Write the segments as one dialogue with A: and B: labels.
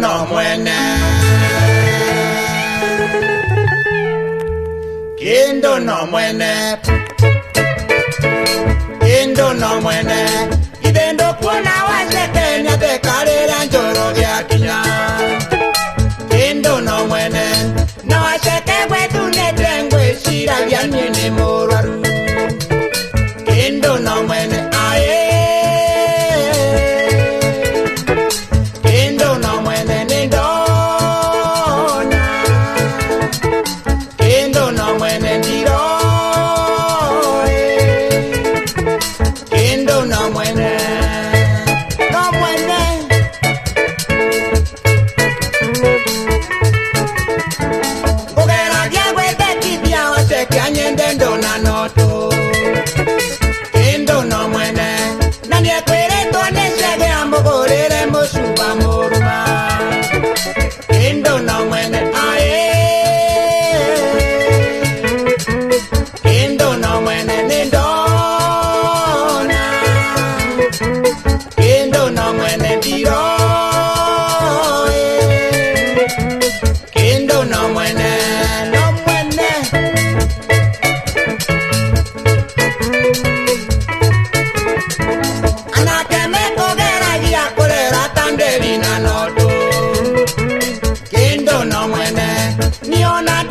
A: nọ mwene. Kendo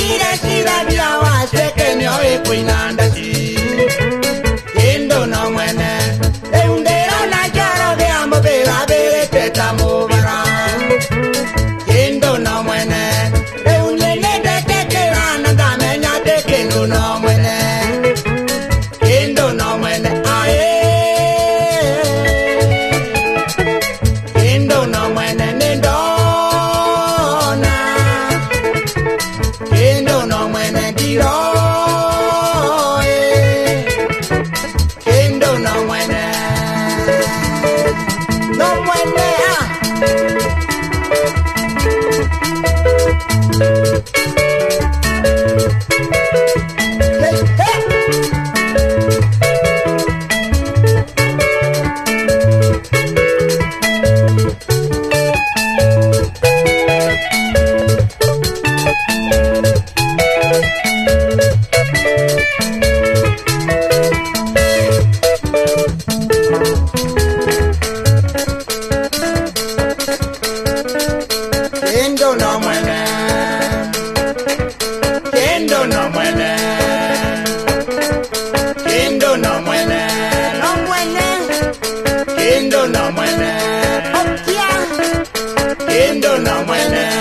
A: kira kira bia wa sheke nyo e kuina ndati Kendo no mwene na jaro amo be la teta mo bara no mwene de teke rana da de kendo no mwene ndiroĩ Kendo no mwene Kendo no Kendo no No Kendo no mwene Kendo no mwene